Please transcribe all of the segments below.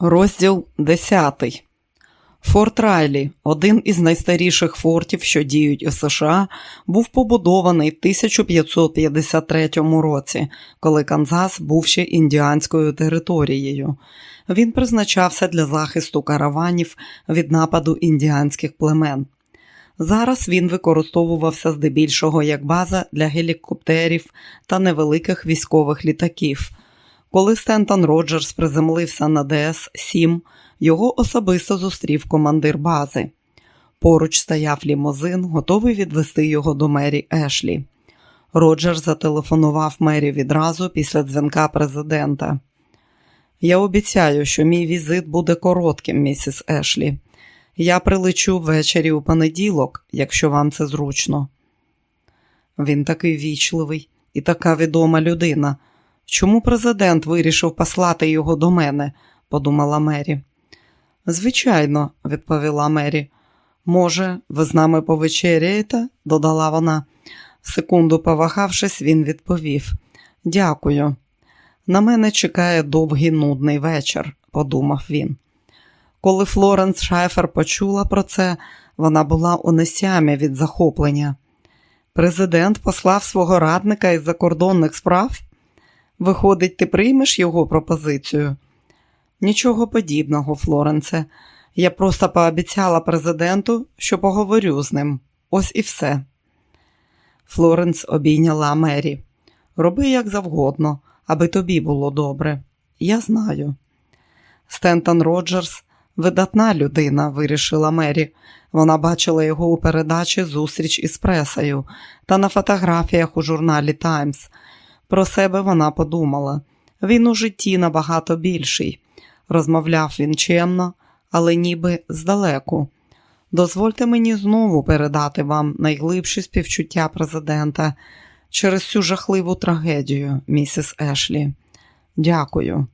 Розділ 10. Форт Райлі, один із найстаріших фортів, що діють у США, був побудований в 1553 році, коли Канзас був ще індіанською територією. Він призначався для захисту караванів від нападу індіанських племен. Зараз він використовувався здебільшого як база для гелікоптерів та невеликих військових літаків. Коли Стентон Роджерс приземлився на ДС-7, його особисто зустрів командир бази. Поруч стояв лімузин, готовий відвести його до Мері Ешлі. Роджерс зателефонував Мері відразу після дзвінка президента. Я обіцяю, що мій візит буде коротким, місіс Ешлі. Я прилечу ввечері у понеділок, якщо вам це зручно. Він такий вічливий і така відома людина. Чому президент вирішив послати його до мене? подумала Мері. Звичайно, відповіла Мері. Може, ви з нами повечеряєте? додала вона. Секунду повагавшись, він відповів: Дякую. На мене чекає довгий нудний вечір, подумав він. Коли Флоренс Шайфер почула про це, вона була у несямі від захоплення. Президент послав свого радника із закордонних справ. Виходить, ти приймеш його пропозицію? Нічого подібного, Флоренце. Я просто пообіцяла президенту, що поговорю з ним. Ось і все. Флоренс обійняла Мері. Роби як завгодно, аби тобі було добре. Я знаю. Стентон Роджерс видатна людина, вирішила Мері. Вона бачила його у передачі Зустріч із пресою та на фотографіях у журналі Таймс. Про себе вона подумала. Він у житті набагато більший. Розмовляв він чемно, але ніби здалеку. Дозвольте мені знову передати вам найглибші співчуття президента через цю жахливу трагедію, місіс Ешлі. Дякую.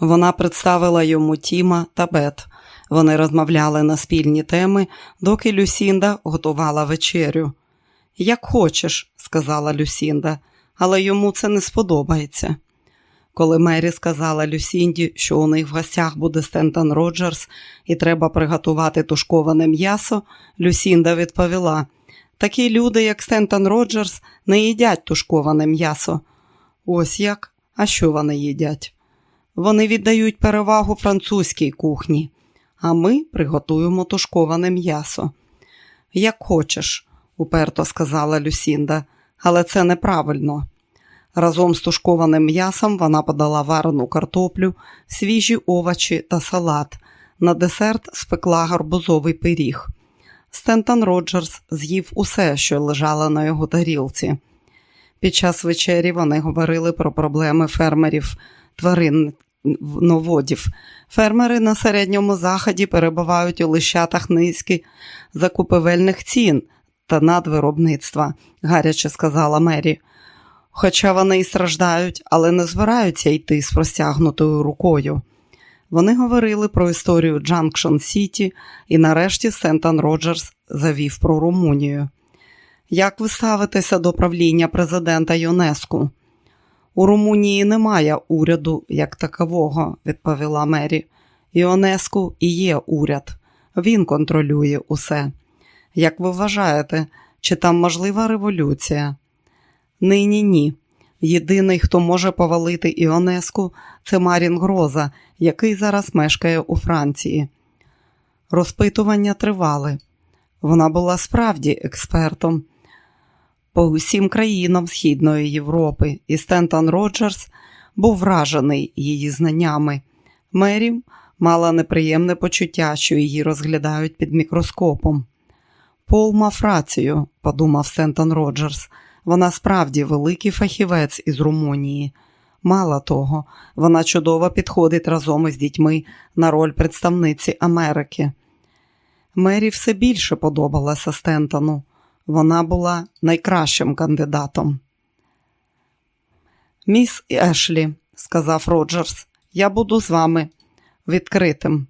Вона представила йому Тіма та Бет. Вони розмовляли на спільні теми, доки Люсінда готувала вечерю. Як хочеш, сказала Люсінда, але йому це не сподобається. Коли Мері сказала Люсінді, що у них в гостях буде Стентон Роджерс і треба приготувати тушковане м'ясо, Люсінда відповіла: такі люди, як Стентон Роджерс, не їдять тушковане м'ясо. Ось як? А що вони їдять? Вони віддають перевагу французькій кухні, а ми приготуємо тушковане м'ясо. Як хочеш, уперто сказала Люсінда, але це неправильно. Разом з тушкованим м'ясом вона подала варену картоплю, свіжі овочі та салат. На десерт спекла гарбузовий пиріг. Стентон Роджерс з'їв усе, що лежало на його тарілці. Під час вечері вони говорили про проблеми фермерів твариноводів. Фермери на середньому заході перебувають у лещатах низьких закупівельних цін та надвиробництва, гаряче сказала Мері. Хоча вони і страждають, але не збираються йти з простягнутою рукою. Вони говорили про історію Джанкшн Сіті і нарешті Сентон Роджерс завів про Румунію. Як ви ставитеся до правління президента ЮНЕСКО? У Румунії немає уряду як такового, відповіла Мері. ЮНЕСКО і є уряд. Він контролює усе. Як ви вважаєте, чи там можлива революція? Нині ні. Єдиний, хто може повалити Іонеску, це Марін Гроза, який зараз мешкає у Франції. Розпитування тривали. Вона була справді експертом по усім країнам Східної Європи, і Стентон Роджерс був вражений її знаннями. Мері мала неприємне почуття, що її розглядають під мікроскопом. Пол мав рацію, подумав Стентон Роджерс. Вона справді великий фахівець із Румунії. Мало того, вона чудово підходить разом із дітьми на роль представниці Америки. Мері все більше подобалася Стентону. Вона була найкращим кандидатом. Міс Ешлі, сказав Роджерс, я буду з вами відкритим.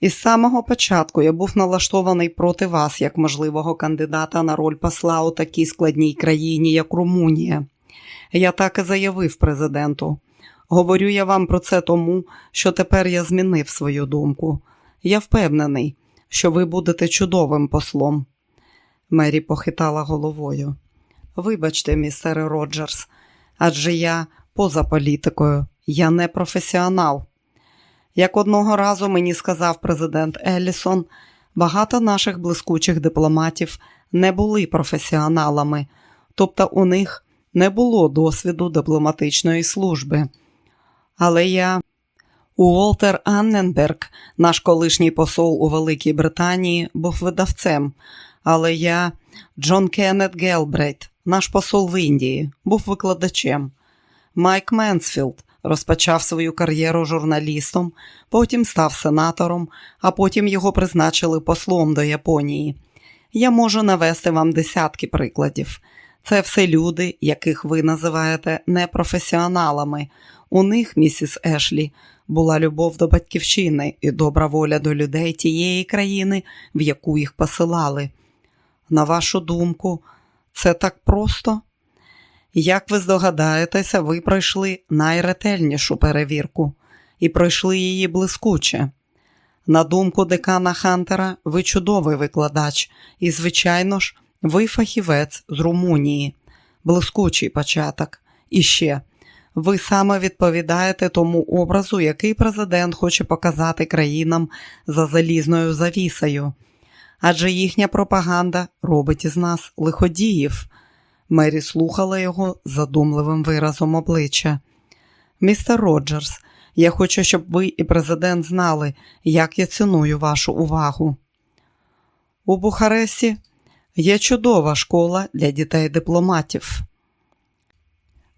Із самого початку я був налаштований проти вас як можливого кандидата на роль посла у такій складній країні, як Румунія. Я так і заявив президенту. Говорю я вам про це тому, що тепер я змінив свою думку. Я впевнений, що ви будете чудовим послом. Мері похитала головою. Вибачте, містере Роджерс, адже я поза політикою, я не професіонал. Як одного разу мені сказав президент Еллісон, багато наших блискучих дипломатів не були професіоналами, тобто у них не було досвіду дипломатичної служби. Але я Уолтер Анненберг, наш колишній посол у Великій Британії, був видавцем, але я, Джон Кеннет Гелбрейт, наш посол в Індії, був викладачем. Майк Менсфілд розпочав свою кар'єру журналістом, потім став сенатором, а потім його призначили послом до Японії. Я можу навести вам десятки прикладів. Це все люди, яких ви називаєте непрофесіоналами. У них, місіс Ешлі, була любов до батьківщини і добра воля до людей тієї країни, в яку їх посилали. На вашу думку, це так просто? Як ви здогадаєтеся, ви пройшли найретельнішу перевірку і пройшли її блискуче. На думку декана Хантера, ви чудовий викладач, і, звичайно ж, ви фахівець з Румунії, блискучий початок. І ще, ви саме відповідаєте тому образу, який президент хоче показати країнам за залізною завісою. Адже їхня пропаганда робить із нас лиходіїв. Мері слухала його задумливим виразом обличчя. Містер Роджерс, я хочу, щоб ви і президент знали, як я ціную вашу увагу. У Бухаресті є чудова школа для дітей-дипломатів.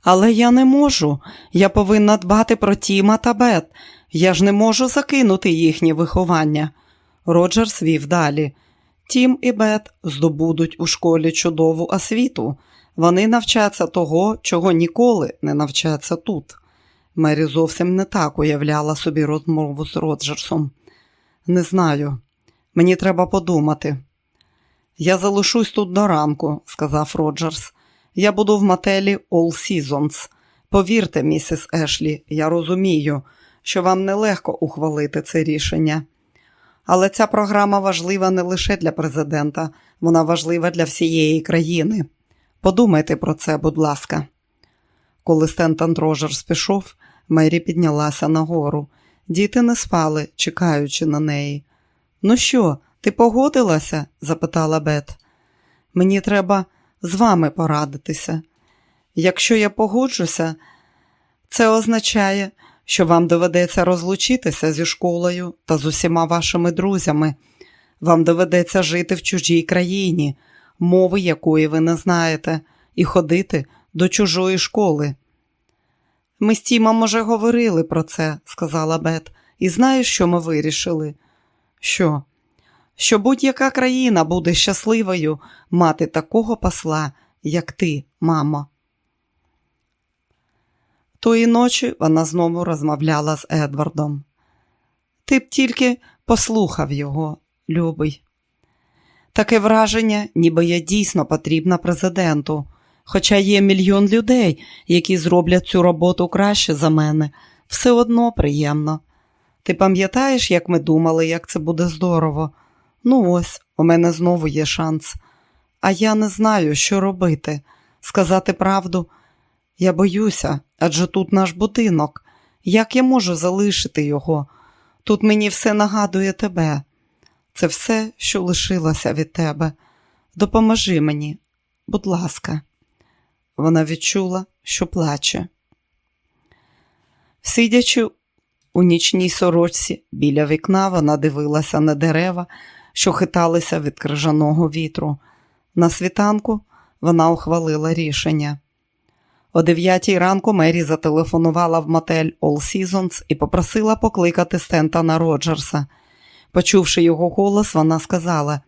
Але я не можу. Я повинна дбати про Тіма та Бет. Я ж не можу закинути їхнє виховання. Роджерс вів далі. Тім і Бет здобудуть у школі чудову освіту. Вони навчаться того, чого ніколи не навчаться тут. Мері зовсім не так уявляла собі розмову з Роджерсом. Не знаю, мені треба подумати. Я залишусь тут до ранку, сказав Роджерс. Я буду в мотелі All Seasons. Повірте, місіс Ешлі, я розумію, що вам нелегко ухвалити це рішення. Але ця програма важлива не лише для президента, вона важлива для всієї країни. Подумайте про це, будь ласка. Коли Стентон Роджерс пішов, Мері піднялася нагору. Діти не спали, чекаючи на неї. Ну що, ти погодилася? запитала Бет. Мені треба з вами порадитися. Якщо я погоджуся, це означає, що вам доведеться розлучитися зі школою та з усіма вашими друзями. Вам доведеться жити в чужій країні, мови якої ви не знаєте, і ходити до чужої школи. Ми з Тімом уже говорили про це, сказала Бет, і знаєш, що ми вирішили? Що? Що будь-яка країна буде щасливою мати такого посла, як ти, мамо. Тої ночі вона знову розмовляла з Едвардом. Ти б тільки послухав його, любий. Таке враження, ніби я дійсно потрібна президенту, хоча є мільйон людей, які зроблять цю роботу краще за мене, все одно приємно. Ти пам'ятаєш, як ми думали, як це буде здорово? Ну ось, у мене знову є шанс. А я не знаю, що робити. Сказати правду, я боюся, адже тут наш будинок. Як я можу залишити його? Тут мені все нагадує тебе. Це все, що лишилося від тебе. Допоможи мені, будь ласка, вона відчула, що плаче. Сидячи у нічній сорочці біля вікна, вона дивилася на дерева, що хиталися від крижаного вітру. На світанку вона ухвалила рішення. О дев'ятій ранку Мері зателефонувала в мотель All Seasons і попросила покликати Стентона Роджерса. Почувши його голос, вона сказала: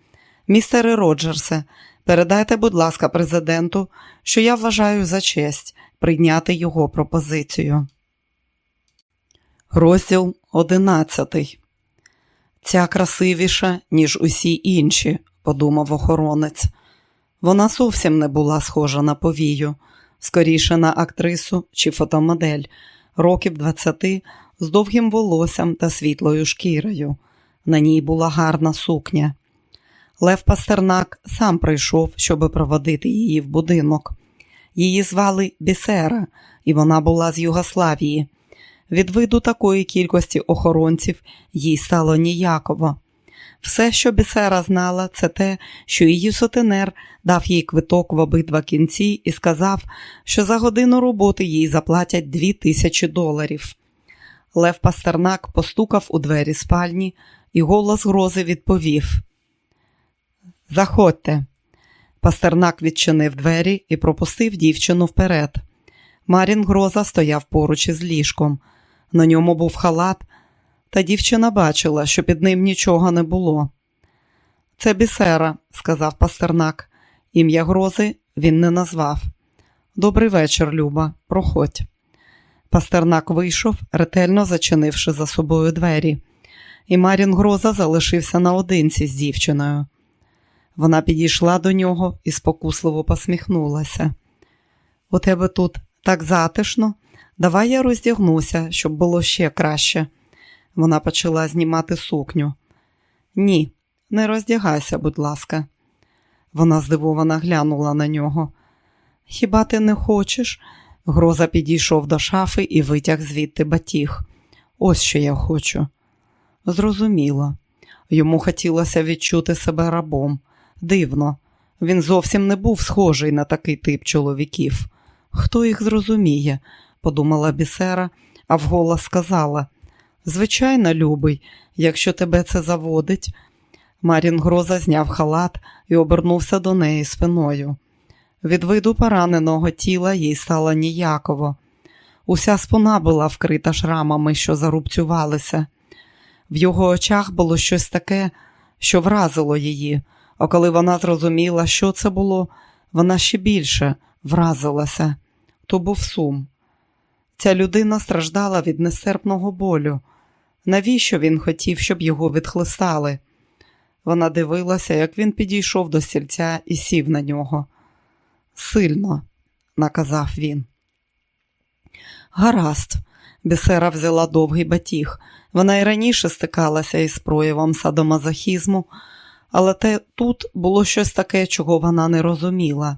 Містере Роджерсе, передайте, будь ласка, президенту, що я вважаю за честь прийняти його пропозицію. Розділ одинадцятий. Ця красивіша, ніж усі інші, подумав охоронець. Вона зовсім не була схожа на повію, скоріше на актрису чи фотомодель. років двадцяти, з довгим волоссям та світлою шкірою. На ній була гарна сукня. Лев Пастернак сам прийшов, щоби проводити її в будинок. Її звали Бісера, і вона була з Югославії. Від виду такої кількості охоронців їй стало ніяково. Все, що Бісера знала, це те, що її сутенер дав їй квиток в обидва кінці і сказав, що за годину роботи їй заплатять дві тисячі доларів. Лев Пастернак постукав у двері спальні, і голос грози відповів: Заходьте. Пастернак відчинив двері і пропустив дівчину вперед. Марін Гроза стояв поруч із ліжком. На ньому був халат, та дівчина бачила, що під ним нічого не було. Це бісера, сказав Пастернак. Ім'я грози він не назвав. Добрий вечір, Люба, проходь. Пастернак вийшов, ретельно зачинивши за собою двері, і Марін Гроза залишився наодинці з дівчиною. Вона підійшла до нього і спокусливо посміхнулася. У тебе тут так затишно, давай я роздягнуся, щоб було ще краще. Вона почала знімати сукню. Ні, не роздягайся, будь ласка. Вона здивовано глянула на нього. Хіба ти не хочеш? Гроза підійшов до шафи і витяг звідти батіг. Ось що я хочу. Зрозуміло. Йому хотілося відчути себе рабом. Дивно, він зовсім не був схожий на такий тип чоловіків. Хто їх зрозуміє, подумала бісера, а вголос сказала Звичайно, любий, якщо тебе це заводить. Марін Гроза зняв халат і обернувся до неї спиною. Від виду пораненого тіла їй стало ніяково. Уся спина була вкрита шрамами, що зарубцювалися. В його очах було щось таке, що вразило її, а коли вона зрозуміла, що це було, вона ще більше вразилася. То був сум. Ця людина страждала від нестерпного болю. Навіщо він хотів, щоб його відхлистали? Вона дивилася, як він підійшов до стільця і сів на нього. Сильно, наказав він. Гаразд, бісера взяла довгий батіг. Вона й раніше стикалася із проявом садомазохізму, але те тут було щось таке, чого вона не розуміла.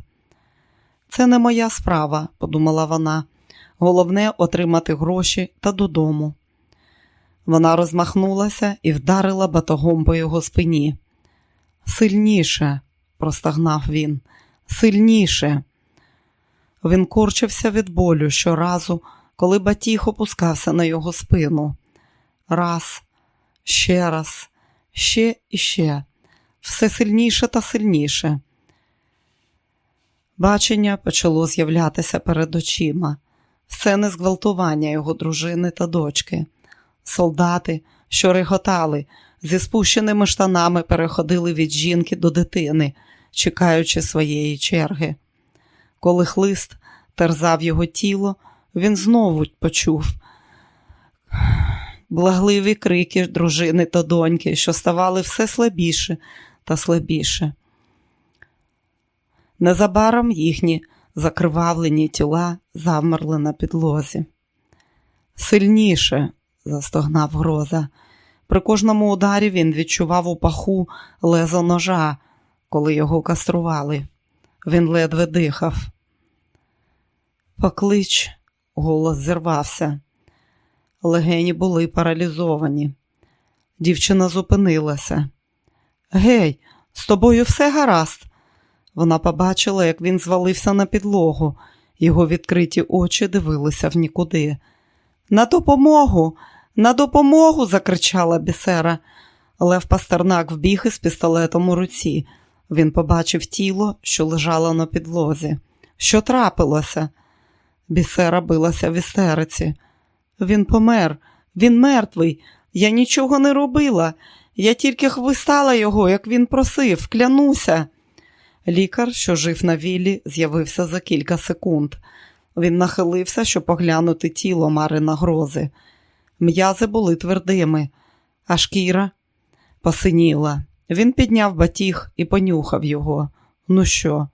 Це не моя справа, подумала вона. Головне отримати гроші та додому. Вона розмахнулася і вдарила батогом по його спині. Сильніше, простагнав він, сильніше. Він корчився від болю щоразу, коли батіг опускався на його спину. Раз, ще раз, ще і ще, все сильніше та сильніше. Бачення почало з'являтися перед очима, сцени зґвалтування його дружини та дочки. Солдати, що реготали, зі спущеними штанами переходили від жінки до дитини, чекаючи своєї черги. Коли хлист терзав його тіло, він знову почув благливі крики дружини та доньки, що ставали все слабіше та слабіше. Незабаром їхні закривавлені тіла завмерли на підлозі. Сильніше, застогнав гроза. При кожному ударі він відчував у паху лезо ножа, коли його кастрували. Він ледве дихав. Поклич, голос зірвався. Легені були паралізовані. Дівчина зупинилася. Гей, з тобою все гаразд. Вона побачила, як він звалився на підлогу. Його відкриті очі дивилися в нікуди. На допомогу, на допомогу. закричала бісера. Лев Пастернак вбіг із пістолетом у руці. Він побачив тіло, що лежало на підлозі. Що трапилося? Бісера билася в істериці. Він помер, він мертвий. Я нічого не робила. Я тільки хвистала його, як він просив, клянуся. Лікар, що жив на віллі, з'явився за кілька секунд. Він нахилився, щоб поглянути тіло Марина грози. М'язи були твердими, а шкіра посиніла. Він підняв батіг і понюхав його. Ну що?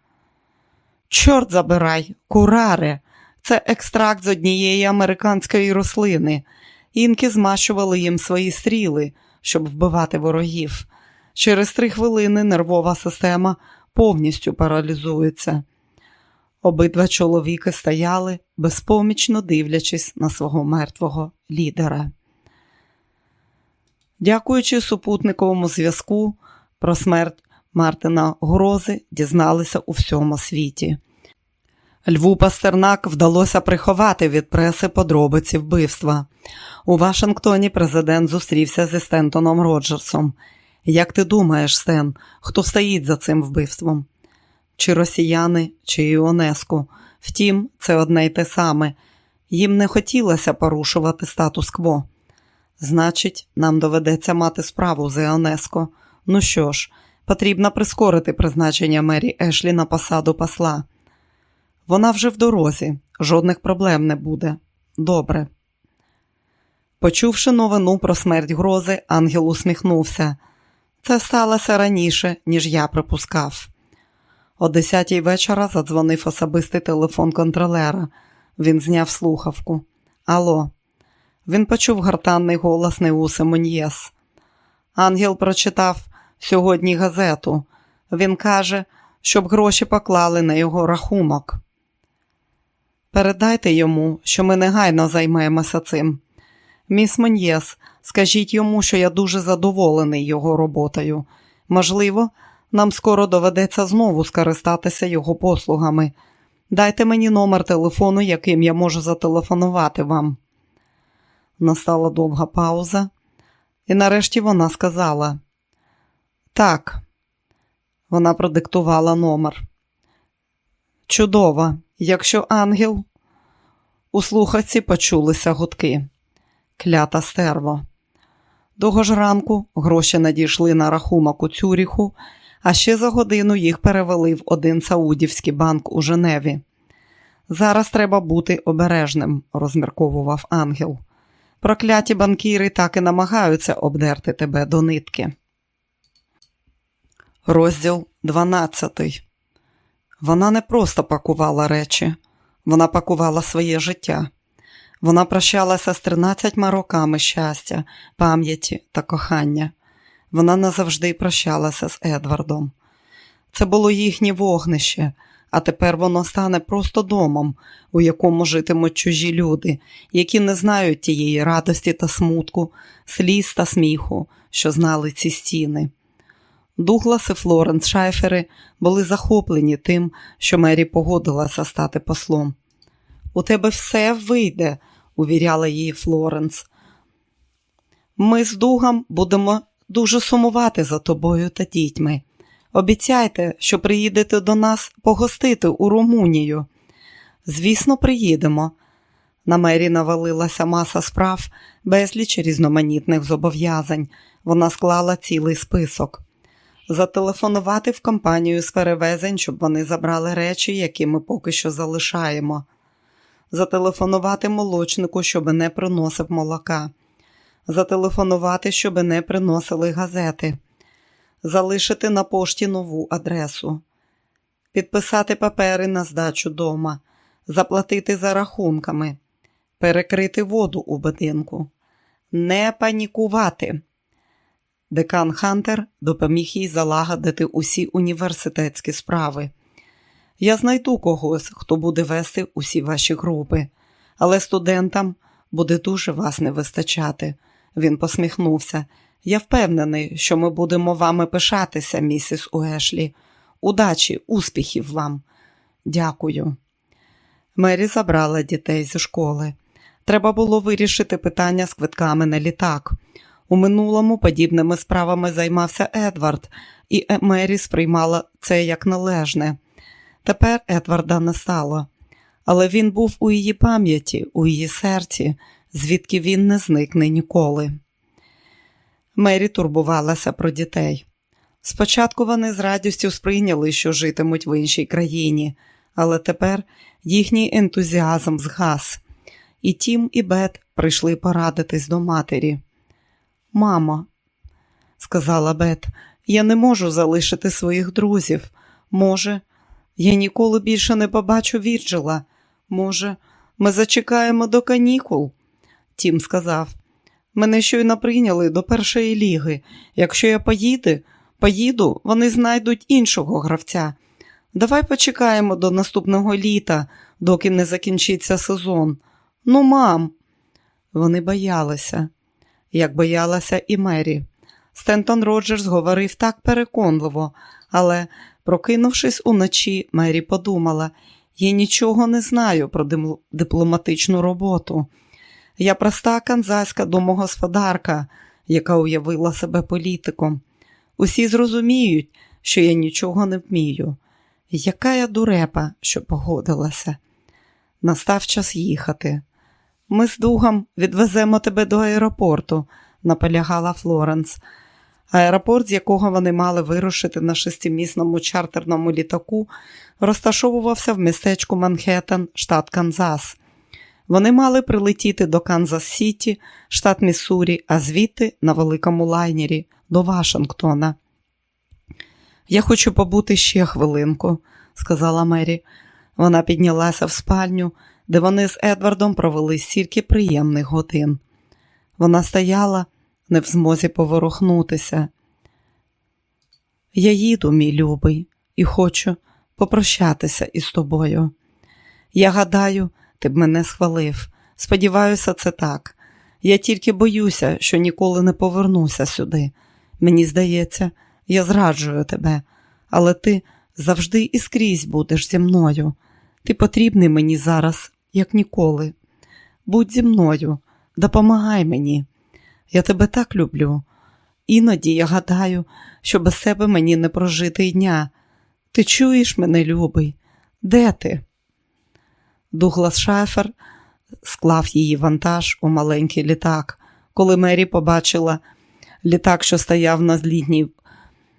Чорт забирай, кураре, Це екстракт з однієї американської рослини. Інки змащували їм свої стріли, щоб вбивати ворогів. Через три хвилини нервова система повністю паралізується. Обидва чоловіки стояли, безпомічно дивлячись на свого мертвого лідера. Дякуючи супутниковому зв'язку, про смерть Мартина Грози дізналися у всьому світі. Льву Пастернак вдалося приховати від преси подробиці вбивства. У Вашингтоні президент зустрівся зі Стентоном Роджерсом. Як ти думаєш, Стен, хто стоїть за цим вбивством? Чи росіяни, чи Іонеску? Втім, це одне й те саме. Їм не хотілося порушувати статус-кво. Значить, нам доведеться мати справу з Іонеско. Ну що ж, потрібно прискорити призначення Мері Ешлі на посаду посла. Вона вже в дорозі, жодних проблем не буде. Добре. Почувши новину про смерть грози, ангел усміхнувся. Це сталося раніше, ніж я припускав. О десятій вечора задзвонив особистий телефон контролера. Він зняв слухавку. Алло, він почув гортанний голос Неуси Моньєс. Ангел прочитав сьогодні газету. Він каже, щоб гроші поклали на його рахунок. Передайте йому, що ми негайно займаємося цим. Міс Моньєс, скажіть йому, що я дуже задоволений його роботою. Можливо, нам скоро доведеться знову скористатися його послугами. Дайте мені номер телефону, яким я можу зателефонувати вам. Настала довга пауза, і нарешті вона сказала: Так, вона продиктувала номер. Чудово, якщо ангел. У слухавці почулися гудки. Клята стерво. Того ж ранку гроші надійшли на рахунок у Цюріху, а ще за годину їх перевели в один Саудівський банк у Женеві. Зараз треба бути обережним, розмірковував ангел. Прокляті банкіри так і намагаються обдерти тебе до нитки. Розділ 12 Вона не просто пакувала речі, вона пакувала своє життя. Вона прощалася з 13 роками щастя, пам'яті та кохання. Вона назавжди прощалася з Едвардом. Це було їхнє вогнище, а тепер воно стане просто домом, у якому житимуть чужі люди, які не знають тієї радості та смутку, сліз та сміху, що знали ці стіни. Дуглас і Флоренс Шайфери були захоплені тим, що Мері погодилася стати послом. У тебе все вийде, увіряла її Флоренс. Ми з Дугом будемо дуже сумувати за тобою та дітьми. Обіцяйте, що приїдете до нас погостити у Румунію. Звісно, приїдемо. На мері навалилася маса справ, безліч різноманітних зобов'язань. Вона склала цілий список. Зателефонувати в компанію з перевезень, щоб вони забрали речі, які ми поки що залишаємо. Зателефонувати молочнику, щоб не приносив молока. Зателефонувати, щоб не приносили газети залишити на пошті нову адресу, підписати папери на здачу дома, заплатити за рахунками, перекрити воду у будинку, не панікувати. Декан Хантер допоміг їй залагодити усі університетські справи. Я знайду когось, хто буде вести усі ваші групи, але студентам буде дуже вас не вистачати. Він посміхнувся. Я впевнений, що ми будемо вами пишатися, місіс Уешлі. Удачі, успіхів вам. Дякую. Мері забрала дітей зі школи. Треба було вирішити питання з квитками на літак. У минулому подібними справами займався Едвард, і Мері сприймала це як належне. Тепер Едварда не стало, але він був у її пам'яті, у її серці, звідки він не зникне ніколи. Мері турбувалася про дітей. Спочатку вони з радістю сприйняли, що житимуть в іншій країні, але тепер їхній ентузіазм згас. І Тім, і Бет прийшли порадитись до матері. Мамо, сказала Бет, я не можу залишити своїх друзів. Може, я ніколи більше не побачу Вірджила. Може, Ми зачекаємо до канікул. Тім сказав. Мене щойно прийняли до першої ліги. Якщо я поїду, поїду, вони знайдуть іншого гравця. Давай почекаємо до наступного літа, доки не закінчиться сезон. Ну, мам, вони боялися, як боялася і Мері. Стентон Роджерс говорив так переконливо, але, прокинувшись уночі, Мері подумала: я нічого не знаю про дипломатичну роботу. Я проста канзаська домогосподарка, яка уявила себе політиком. Усі зрозуміють, що я нічого не вмію. Яка я дурепа, що погодилася. Настав час їхати. Ми з дугом відвеземо тебе до аеропорту, наполягала Флоренс. Аеропорт, з якого вони мали вирушити на шестимісному чартерному літаку, розташовувався в містечку Манхеттен, штат Канзас. Вони мали прилетіти до Канзас Сіті, штат Міссурі, а звідти на великому лайнері до Вашингтона. Я хочу побути ще хвилинку, сказала Мері. Вона піднялася в спальню, де вони з Едвардом провели стільки приємних годин. Вона стояла не в змозі поворухнутися. Я їду, мій любий, і хочу попрощатися із тобою. Я гадаю, ти б мене схвалив. Сподіваюся, це так. Я тільки боюся, що ніколи не повернуся сюди. Мені здається, я зраджую тебе, але ти завжди і скрізь будеш зі мною. Ти потрібний мені зараз, як ніколи. Будь зі мною, допомагай мені. Я тебе так люблю. Іноді я гадаю, що без себе мені не прожити й дня. Ти чуєш мене, любий? Де ти? Дуглас Шафер склав її вантаж у маленький літак. Коли Мері побачила літак, що стояв на злітній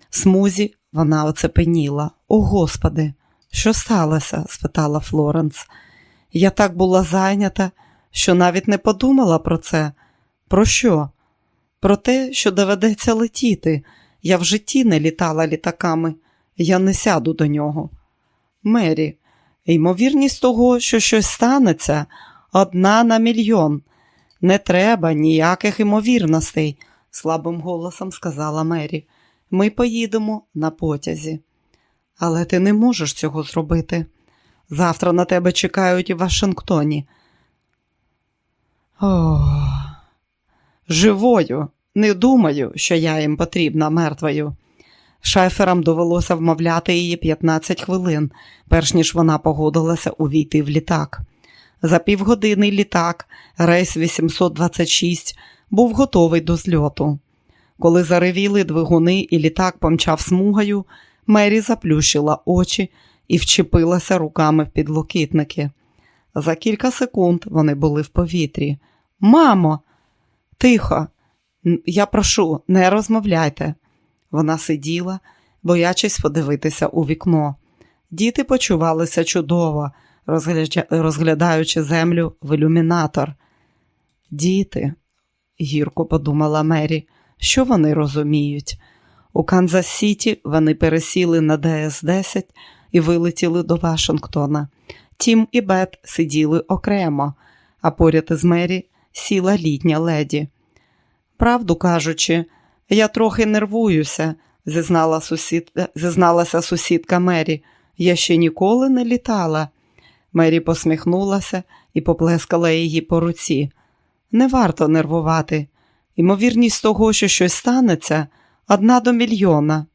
смузі, вона оцепеніла. О, Господи, що сталося? спитала Флоренс. Я так була зайнята, що навіть не подумала про це. Про що? Про те, що доведеться летіти. Я в житті не літала літаками, я не сяду до нього. Мері, ймовірність того, що щось станеться, одна на мільйон. Не треба ніяких ймовірностей, слабим голосом сказала Мері. Ми поїдемо на потязі. Але ти не можеш цього зробити. Завтра на тебе чекають у Вашингтоні. Ох живою. Не думаю, що я їм потрібна мертвою. Шайферам довелося вмовляти її 15 хвилин, перш ніж вона погодилася увійти в літак. За півгодини літак, рейс 826, був готовий до зльоту. Коли заревіли двигуни і літак помчав смугою, Мері заплющила очі і вчепилася руками в підлокітники. За кілька секунд вони були в повітрі. Мамо, Тихо, я прошу, не розмовляйте. Вона сиділа, боячись подивитися у вікно. Діти почувалися чудово, розглядаючи землю в ілюмінатор. Діти, гірко подумала Мері, що вони розуміють? У Канзас Сіті вони пересіли на ДС-10 і вилетіли до Вашингтона. Тім і Бет сиділи окремо, а поряд із Мері сіла літня леді. Правду кажучи, я трохи нервуюся, зізнала сусід... зізналася сусідка Мері. Я ще ніколи не літала. Мері посміхнулася і поплескала її по руці. Не варто нервувати. Ймовірність того, що щось станеться, одна до мільйона.